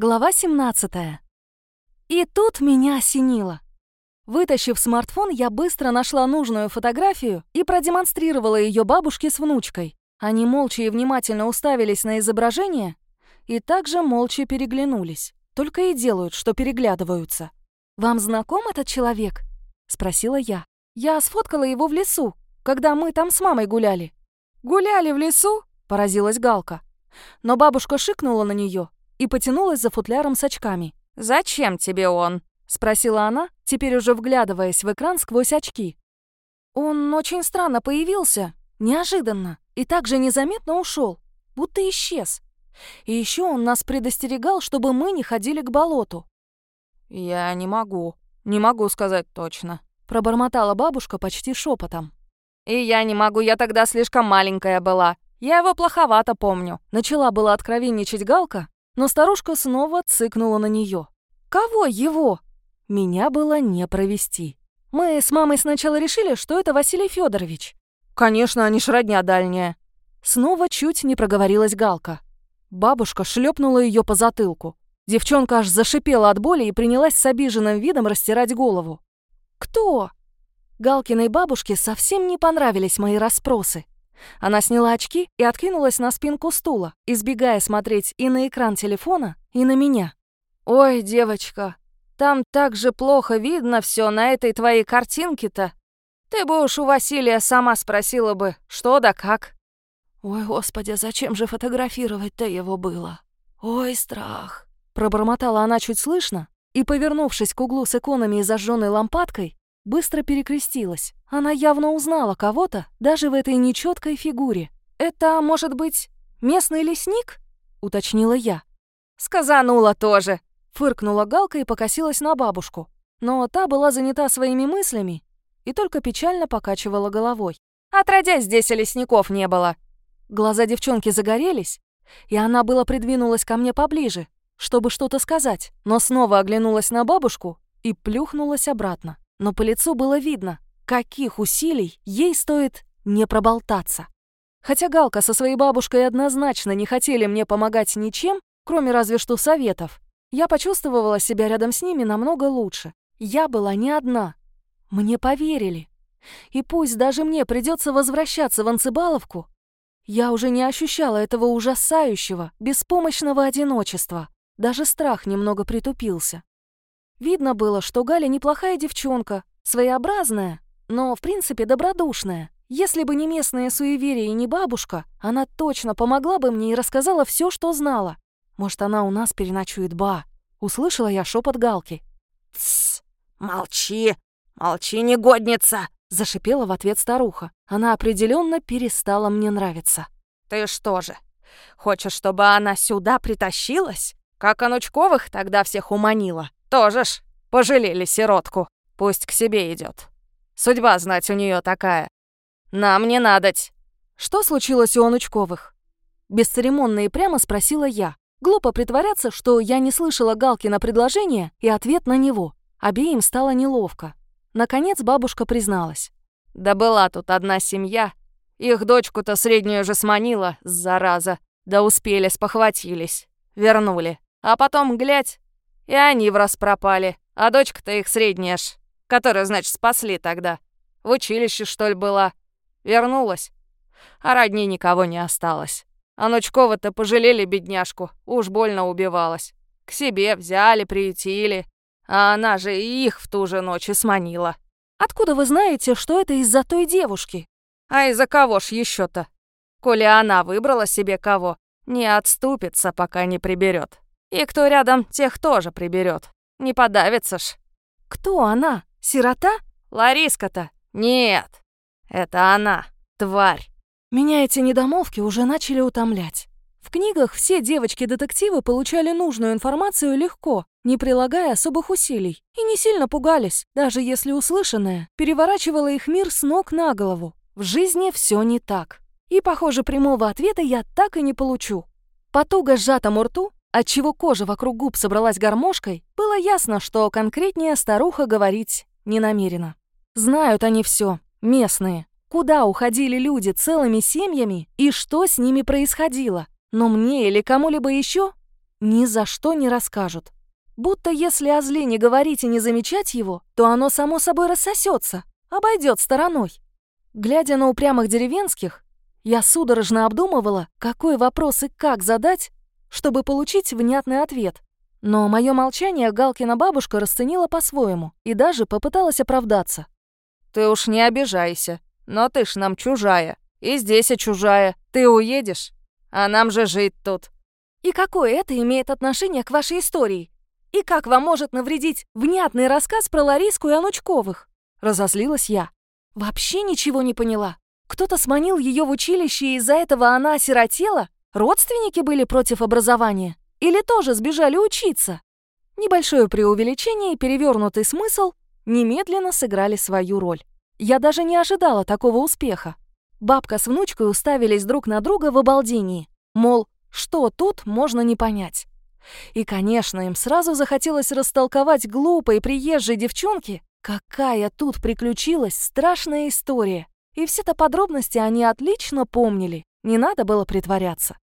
Глава 17. И тут меня осенило. Вытащив смартфон, я быстро нашла нужную фотографию и продемонстрировала ее бабушке с внучкой. Они молча и внимательно уставились на изображение и также молча переглянулись. Только и делают, что переглядываются. «Вам знаком этот человек?» — спросила я. «Я сфоткала его в лесу, когда мы там с мамой гуляли». «Гуляли в лесу?» — поразилась Галка. Но бабушка шикнула на нее и потянулась за футляром с очками. «Зачем тебе он?» — спросила она, теперь уже вглядываясь в экран сквозь очки. «Он очень странно появился, неожиданно, и так же незаметно ушел, будто исчез. И еще он нас предостерегал, чтобы мы не ходили к болоту». «Я не могу, не могу сказать точно», — пробормотала бабушка почти шепотом. «И я не могу, я тогда слишком маленькая была. Я его плоховато помню». Начала была откровенничать Галка, но старушка снова цыкнула на нее. «Кого его?» Меня было не провести. Мы с мамой сначала решили, что это Василий Федорович. «Конечно, они ж родня дальняя». Снова чуть не проговорилась Галка. Бабушка шлепнула ее по затылку. Девчонка аж зашипела от боли и принялась с обиженным видом растирать голову. «Кто?» Галкиной бабушке совсем не понравились мои расспросы. Она сняла очки и откинулась на спинку стула, избегая смотреть и на экран телефона, и на меня. «Ой, девочка, там так же плохо видно все на этой твоей картинке-то. Ты бы уж у Василия сама спросила бы, что да как». «Ой, господи, зачем же фотографировать-то его было? Ой, страх!» Пробормотала она чуть слышно и, повернувшись к углу с иконами и зажженной лампадкой, быстро перекрестилась. Она явно узнала кого-то даже в этой нечеткой фигуре. «Это, может быть, местный лесник?» — уточнила я. «Сказанула тоже!» — фыркнула Галка и покосилась на бабушку. Но та была занята своими мыслями и только печально покачивала головой. «Отродясь, здесь и лесников не было!» Глаза девчонки загорелись, и она было придвинулась ко мне поближе, чтобы что-то сказать, но снова оглянулась на бабушку и плюхнулась обратно но по лицу было видно, каких усилий ей стоит не проболтаться. Хотя Галка со своей бабушкой однозначно не хотели мне помогать ничем, кроме разве что советов, я почувствовала себя рядом с ними намного лучше. Я была не одна. Мне поверили. И пусть даже мне придется возвращаться в Анцебаловку, я уже не ощущала этого ужасающего, беспомощного одиночества. Даже страх немного притупился. Видно было, что Галя неплохая девчонка, своеобразная, но, в принципе, добродушная. Если бы не местные суеверия и не бабушка, она точно помогла бы мне и рассказала все, что знала. Может, она у нас переночует ба. Услышала я шепот Галки. «Тссс! Молчи! Молчи, негодница!» Зашипела в ответ старуха. Она определенно перестала мне нравиться. «Ты что же, хочешь, чтобы она сюда притащилась? Как Анучковых тогда всех уманила?» Тоже ж пожалели сиротку. Пусть к себе идет. Судьба, знать, у нее такая. Нам не надоть. Что случилось у Анучковых? Бесцеремонно и прямо спросила я. Глупо притворяться, что я не слышала Галкина предложение и ответ на него. Обеим стало неловко. Наконец бабушка призналась. «Да была тут одна семья. Их дочку-то среднюю же сманила, зараза. Да успели, спохватились. Вернули. А потом, глядь, и они в раз пропали, а дочка-то их средняя ж, которую, значит, спасли тогда. В училище, что ли, была. Вернулась. А родни никого не осталось. А Ночкова-то пожалели бедняжку, уж больно убивалась. К себе взяли, приютили. А она же и их в ту же ночь и сманила. Откуда вы знаете, что это из-за той девушки? А из-за кого ж еще то Коли она выбрала себе кого, не отступится, пока не приберет. И кто рядом, тех тоже приберет. Не подавится ж. Кто она? Сирота? Лариска-то? Нет. Это она, тварь. Меня эти недомолвки уже начали утомлять. В книгах все девочки-детективы получали нужную информацию легко, не прилагая особых усилий, и не сильно пугались, даже если услышанное переворачивало их мир с ног на голову. В жизни все не так. И, похоже, прямого ответа я так и не получу. По туго сжатому рту отчего кожа вокруг губ собралась гармошкой, было ясно, что конкретнее старуха говорить не намерена. Знают они все, местные, куда уходили люди целыми семьями и что с ними происходило. Но мне или кому-либо еще ни за что не расскажут. Будто если о зле не говорить и не замечать его, то оно само собой рассосется, обойдет стороной. Глядя на упрямых деревенских, я судорожно обдумывала, какой вопрос и как задать, чтобы получить внятный ответ. Но мое молчание Галкина бабушка расценила по-своему и даже попыталась оправдаться. «Ты уж не обижайся, но ты ж нам чужая, и здесь и чужая. Ты уедешь, а нам же жить тут». «И какое это имеет отношение к вашей истории?» И как вам может навредить внятный рассказ про Лариску и Анучковых? Разозлилась я. Вообще ничего не поняла. Кто-то сманил ее в училище, и из-за этого она осиротела? Родственники были против образования? Или тоже сбежали учиться? Небольшое преувеличение и перевернутый смысл немедленно сыграли свою роль. Я даже не ожидала такого успеха. Бабка с внучкой уставились друг на друга в обалдении. Мол, что тут можно не понять. И, конечно, им сразу захотелось растолковать глупой приезжей девчонке, какая тут приключилась страшная история. И все-то подробности они отлично помнили, не надо было притворяться.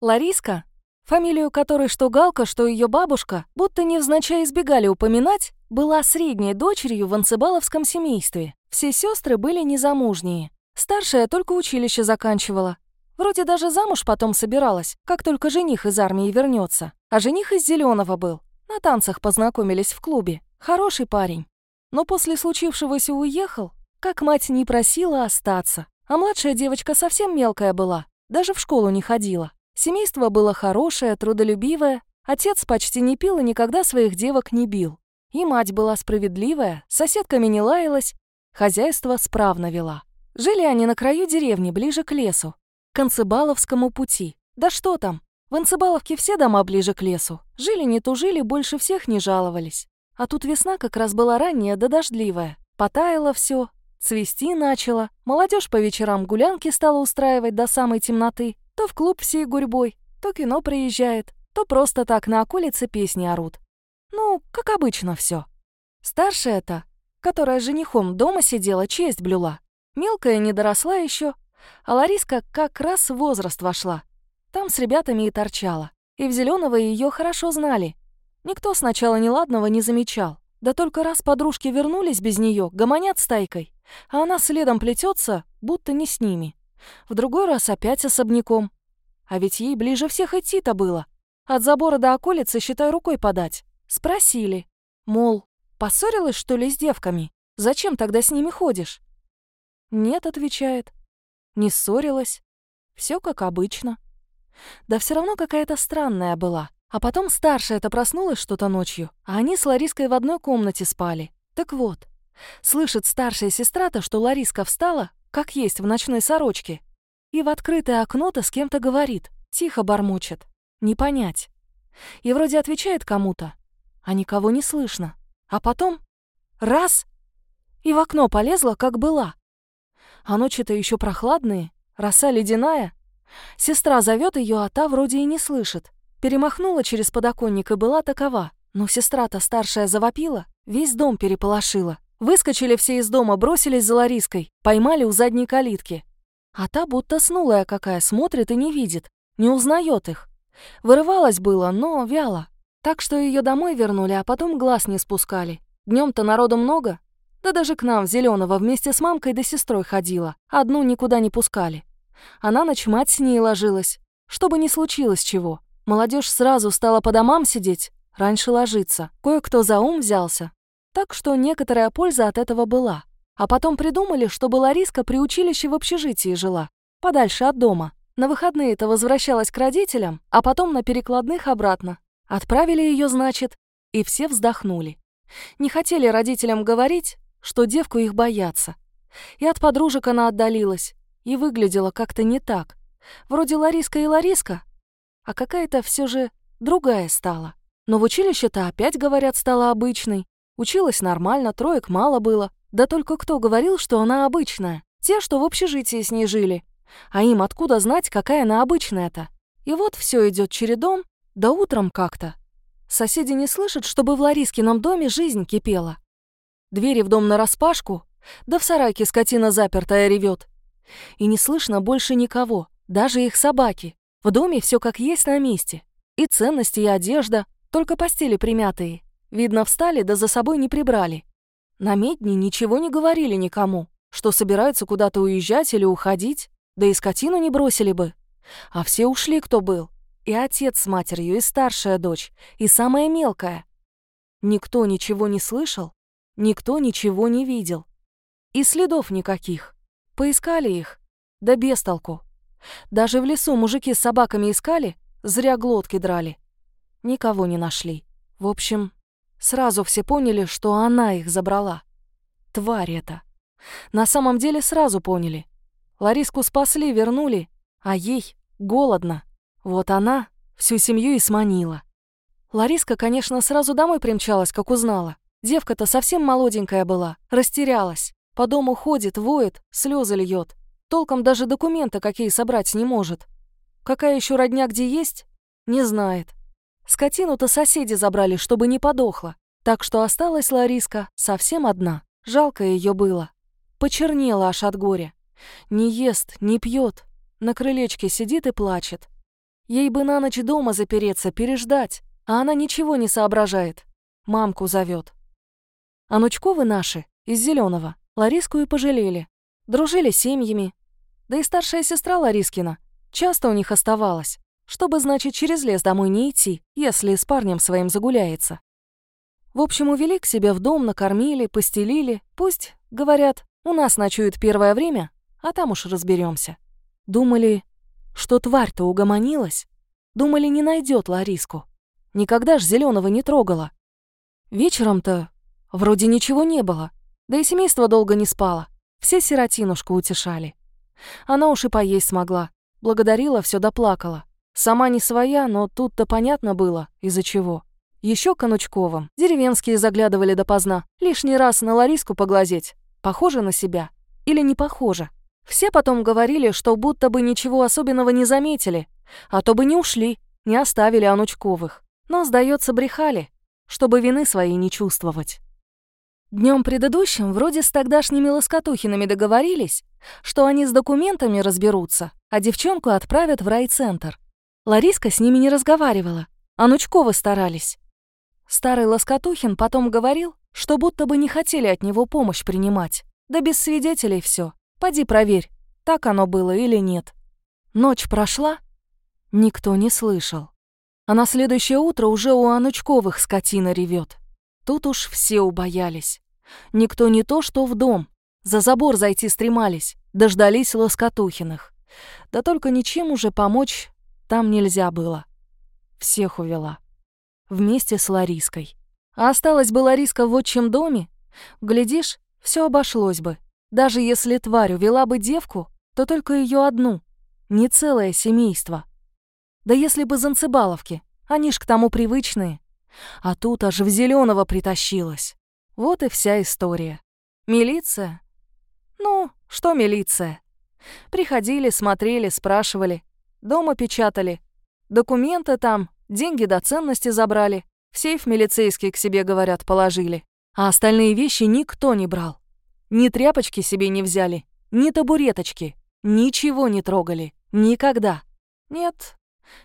Лариска, фамилию которой что Галка, что ее бабушка, будто невзначай избегали упоминать, была средней дочерью в анцебаловском семействе. Все сестры были незамужние. Старшая только училище заканчивала, Вроде даже замуж потом собиралась, как только жених из армии вернется. А жених из Зеленого был. На танцах познакомились в клубе. Хороший парень. Но после случившегося уехал, как мать не просила остаться. А младшая девочка совсем мелкая была, даже в школу не ходила. Семейство было хорошее, трудолюбивое. Отец почти не пил и никогда своих девок не бил. И мать была справедливая, соседками не лаялась, хозяйство справно вела. Жили они на краю деревни, ближе к лесу, к Анцебаловскому пути. Да что там, в Анцебаловке все дома ближе к лесу. Жили не тужили, больше всех не жаловались. А тут весна как раз была ранняя да дождливая. Потаяло все, цвести начало. Молодежь по вечерам гулянки стала устраивать до самой темноты. То в клуб всей гурьбой, то кино приезжает, то просто так на околице песни орут. Ну, как обычно все. Старшая-то, которая женихом дома сидела, честь блюла. Мелкая не доросла еще, а Лариска как раз в возраст вошла. Там с ребятами и торчала. И в Зеленого ее хорошо знали. Никто сначала неладного не замечал. Да только раз подружки вернулись без нее, гомонят стайкой, а она следом плетется, будто не с ними. В другой раз опять особняком. А ведь ей ближе всех идти-то было. От забора до околицы, считай, рукой подать. Спросили. Мол, поссорилась, что ли, с девками? Зачем тогда с ними ходишь? Нет, отвечает не ссорилась. Все как обычно. Да все равно какая-то странная была. А потом старшая-то проснулась что-то ночью, а они с Лариской в одной комнате спали. Так вот, слышит старшая сестра-то, что Лариска встала, как есть в ночной сорочке, и в открытое окно-то с кем-то говорит, тихо бормочет. Не понять. И вроде отвечает кому-то, а никого не слышно. А потом — раз — и в окно полезла, как была. А ночи-то еще прохладные, роса ледяная. Сестра зовет ее, а та вроде и не слышит. Перемахнула через подоконник и была такова. Но сестра-то старшая завопила, весь дом переполошила. Выскочили все из дома, бросились за Лариской, поймали у задней калитки. А та будто снулая какая, смотрит и не видит, не узнает их. Вырывалась было, но вяло. Так что ее домой вернули, а потом глаз не спускали. Днем-то народу много, да даже к нам Зеленого вместе с мамкой да сестрой ходила. Одну никуда не пускали. А на ночь мать с ней ложилась. Чтобы не случилось чего. Молодежь сразу стала по домам сидеть, раньше ложиться. Кое-кто за ум взялся. Так что некоторая польза от этого была. А потом придумали, чтобы Лариска при училище в общежитии жила. Подальше от дома. На выходные-то возвращалась к родителям, а потом на перекладных обратно. Отправили ее, значит, и все вздохнули. Не хотели родителям говорить, что девку их боятся. И от подружек она отдалилась, и выглядела как-то не так. Вроде Лариска и Лариска, а какая-то все же другая стала. Но в училище-то опять, говорят, стала обычной. Училась нормально, троек мало было. Да только кто говорил, что она обычная? Те, что в общежитии с ней жили. А им откуда знать, какая она обычная-то? И вот все идет чередом, да утром как-то. Соседи не слышат, чтобы в Ларискином доме жизнь кипела. Двери в дом нараспашку, да в сарайке скотина запертая ревет. И не слышно больше никого, даже их собаки. В доме все как есть на месте. И ценности, и одежда, только постели примятые. Видно, встали, да за собой не прибрали. На медне ничего не говорили никому, что собираются куда-то уезжать или уходить, да и скотину не бросили бы. А все ушли, кто был. И отец с матерью, и старшая дочь, и самая мелкая. Никто ничего не слышал, никто ничего не видел. И следов никаких. Поискали их, да без толку. Даже в лесу мужики с собаками искали, зря глотки драли. Никого не нашли. В общем, сразу все поняли, что она их забрала. Тварь это. На самом деле сразу поняли. Лариску спасли, вернули, а ей голодно. Вот она всю семью и сманила. Лариска, конечно, сразу домой примчалась, как узнала. Девка-то совсем молоденькая была, растерялась. По дому ходит, воет, слезы льет. Толком даже документы какие собрать не может. Какая еще родня где есть, не знает. Скотину-то соседи забрали, чтобы не подохла. Так что осталась Лариска совсем одна. Жалко ее было. Почернела аж от горя. Не ест, не пьет. На крылечке сидит и плачет. Ей бы на ночь дома запереться, переждать. А она ничего не соображает. Мамку зовет. Анучковы наши, из зеленого, Лариску и пожалели. Дружили семьями. Да и старшая сестра Ларискина часто у них оставалась, чтобы, значит, через лес домой не идти, если с парнем своим загуляется. В общем, увели к себе в дом, накормили, постелили. Пусть, говорят, у нас ночует первое время, а там уж разберемся. Думали, что тварь-то угомонилась. Думали, не найдет Лариску. Никогда ж зеленого не трогала. Вечером-то вроде ничего не было, да и семейство долго не спало. Все сиротинушку утешали. Она уж и поесть смогла. Благодарила, все доплакала. Сама не своя, но тут-то понятно было, из-за чего. Еще Конучковым. Деревенские заглядывали допоздна. Лишний раз на Лариску поглазеть. Похоже на себя? Или не похоже? Все потом говорили, что будто бы ничего особенного не заметили. А то бы не ушли, не оставили Анучковых. Но, сдается, брехали, чтобы вины своей не чувствовать. Днем предыдущим вроде с тогдашними Лоскотухинами договорились, что они с документами разберутся, а девчонку отправят в райцентр. Лариска с ними не разговаривала, а Нучковы старались. Старый Лоскотухин потом говорил, что будто бы не хотели от него помощь принимать. Да без свидетелей все. Поди проверь, так оно было или нет. Ночь прошла, никто не слышал. А на следующее утро уже у Анучковых скотина ревет. Тут уж все убоялись. Никто не то, что в дом. За забор зайти стремались, дождались Лоскотухиных. Да только ничем уже помочь там нельзя было. Всех увела. Вместе с Лариской. А осталась бы Лариска в отчим доме, глядишь, все обошлось бы. Даже если тварь увела бы девку, то только ее одну, не целое семейство. Да если бы Занцебаловки, они ж к тому привычные. А тут аж в зеленого притащилась. Вот и вся история. Милиция? Ну, что милиция? Приходили, смотрели, спрашивали. Дома печатали. Документы там, деньги до ценности забрали. В сейф милицейский к себе, говорят, положили. А остальные вещи никто не брал. Ни тряпочки себе не взяли, ни табуреточки. Ничего не трогали. Никогда. Нет,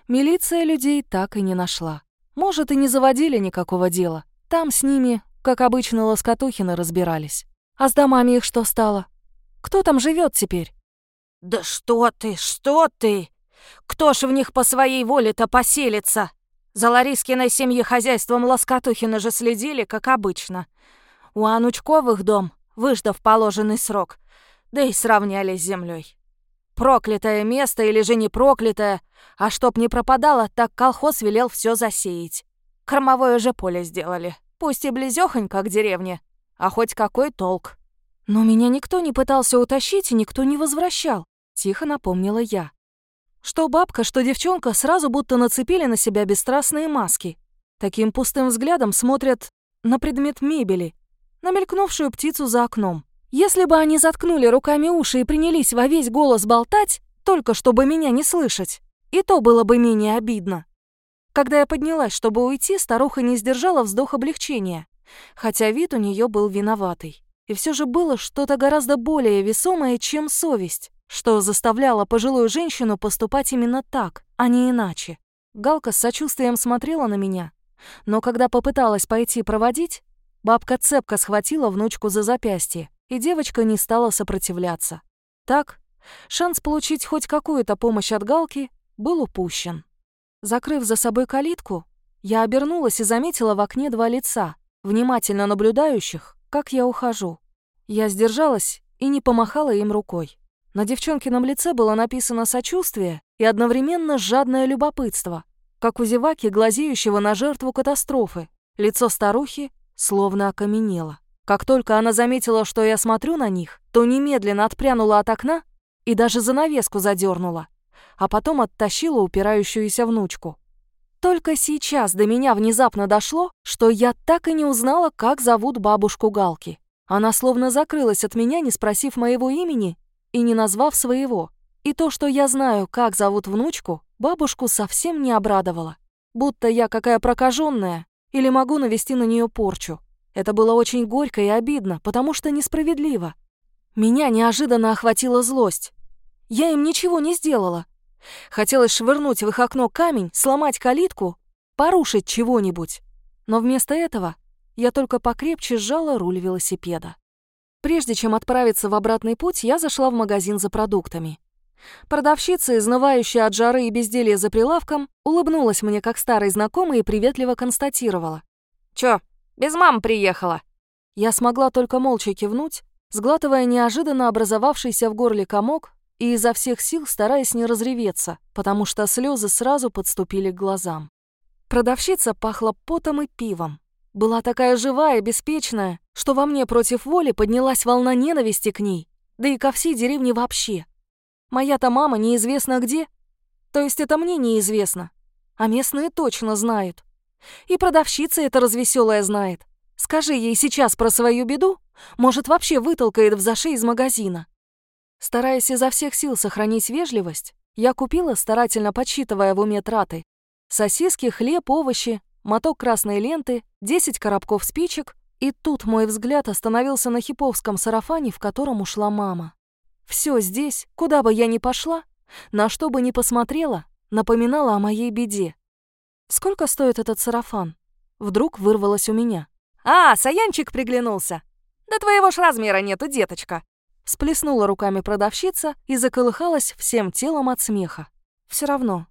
милиция людей так и не нашла. Может, и не заводили никакого дела. Там с ними, как обычно, лоскотухины разбирались. А с домами их что стало? Кто там живет теперь? «Да что ты, что ты? Кто ж в них по своей воле-то поселится? За Ларискиной семьей хозяйством Лоскотухина же следили, как обычно. У Анучковых дом, выждав положенный срок, да и сравняли с землей. Проклятое место или же не проклятое, а чтоб не пропадало, так колхоз велел все засеять. Кормовое же поле сделали, пусть и близёхонько к деревне, а хоть какой толк. Но меня никто не пытался утащить и никто не возвращал, тихо напомнила я. Что бабка, что девчонка сразу будто нацепили на себя бесстрастные маски. Таким пустым взглядом смотрят на предмет мебели, на мелькнувшую птицу за окном. Если бы они заткнули руками уши и принялись во весь голос болтать, только чтобы меня не слышать, и то было бы менее обидно. Когда я поднялась, чтобы уйти, старуха не сдержала вздох облегчения, хотя вид у нее был виноватый. И все же было что-то гораздо более весомое, чем совесть, что заставляло пожилую женщину поступать именно так, а не иначе. Галка с сочувствием смотрела на меня, но когда попыталась пойти проводить, бабка цепко схватила внучку за запястье, и девочка не стала сопротивляться. Так, шанс получить хоть какую-то помощь от Галки был упущен. Закрыв за собой калитку, я обернулась и заметила в окне два лица, внимательно наблюдающих, как я ухожу. Я сдержалась и не помахала им рукой. На девчонкином лице было написано сочувствие и одновременно жадное любопытство, как у зеваки, глазеющего на жертву катастрофы. Лицо старухи словно окаменело. Как только она заметила, что я смотрю на них, то немедленно отпрянула от окна и даже занавеску задернула, а потом оттащила упирающуюся внучку. Только сейчас до меня внезапно дошло, что я так и не узнала, как зовут бабушку Галки. Она словно закрылась от меня, не спросив моего имени и не назвав своего. И то, что я знаю, как зовут внучку, бабушку совсем не обрадовало. Будто я какая прокаженная или могу навести на нее порчу. Это было очень горько и обидно, потому что несправедливо. Меня неожиданно охватила злость. Я им ничего не сделала. Хотелось швырнуть в их окно камень, сломать калитку, порушить чего-нибудь. Но вместо этого я только покрепче сжала руль велосипеда. Прежде чем отправиться в обратный путь, я зашла в магазин за продуктами. Продавщица, изнывающая от жары и безделья за прилавком, улыбнулась мне как старой знакомой и приветливо констатировала. «Чё, без мамы приехала?» Я смогла только молча кивнуть, сглатывая неожиданно образовавшийся в горле комок и изо всех сил стараясь не разреветься, потому что слезы сразу подступили к глазам. Продавщица пахла потом и пивом. Была такая живая, беспечная, что во мне против воли поднялась волна ненависти к ней, да и ко всей деревне вообще. Моя-то мама неизвестно где. То есть это мне неизвестно, а местные точно знают. И продавщица эта развеселая знает. Скажи ей сейчас про свою беду, может, вообще вытолкает в зашей из магазина. Стараясь изо всех сил сохранить вежливость, я купила, старательно подсчитывая в уме траты, сосиски, хлеб, овощи, моток красной ленты, 10 коробков спичек и тут мой взгляд остановился на хиповском сарафане, в котором ушла мама. Все здесь, куда бы я ни пошла, на что бы ни посмотрела, напоминало о моей беде. Сколько стоит этот сарафан? Вдруг вырвалось у меня. «А, Саянчик приглянулся! Да твоего ж размера нету, деточка!» Сплеснула руками продавщица и заколыхалась всем телом от смеха. Все равно.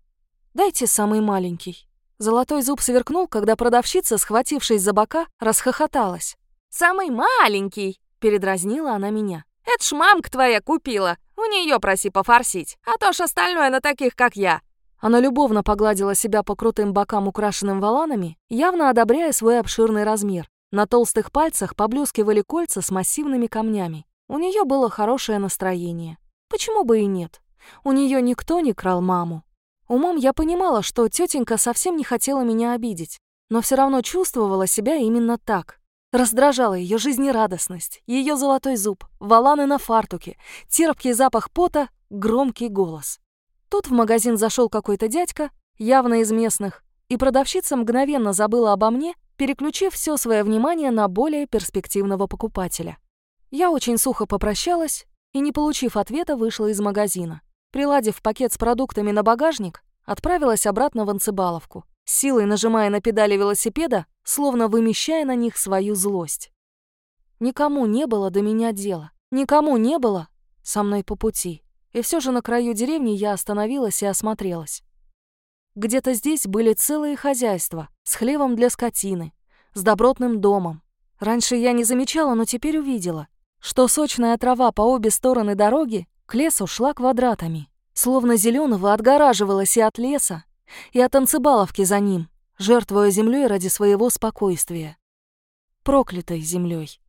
Дайте самый маленький. Золотой зуб сверкнул, когда продавщица, схватившись за бока, расхохоталась. «Самый маленький!» — передразнила она меня. «Это ж мамка твоя купила. У нее проси пофорсить, а то ж остальное на таких, как я». Она любовно погладила себя по крутым бокам, украшенным воланами, явно одобряя свой обширный размер. На толстых пальцах поблескивали кольца с массивными камнями. У нее было хорошее настроение. Почему бы и нет? У нее никто не крал маму. Умом я понимала, что тетенька совсем не хотела меня обидеть, но все равно чувствовала себя именно так. Раздражала ее жизнерадостность, ее золотой зуб, валаны на фартуке, терпкий запах пота, громкий голос. Тут в магазин зашел какой-то дядька, явно из местных, и продавщица мгновенно забыла обо мне, переключив все свое внимание на более перспективного покупателя. Я очень сухо попрощалась и, не получив ответа, вышла из магазина. Приладив пакет с продуктами на багажник, отправилась обратно в Анцебаловку, силой нажимая на педали велосипеда, словно вымещая на них свою злость. Никому не было до меня дела, никому не было со мной по пути. И все же на краю деревни я остановилась и осмотрелась. Где-то здесь были целые хозяйства с хлевом для скотины, с добротным домом. Раньше я не замечала, но теперь увидела, что сочная трава по обе стороны дороги к лесу шла квадратами, словно зеленого отгораживалась и от леса, и от танцебаловки за ним, жертвуя землей ради своего спокойствия. Проклятой землей.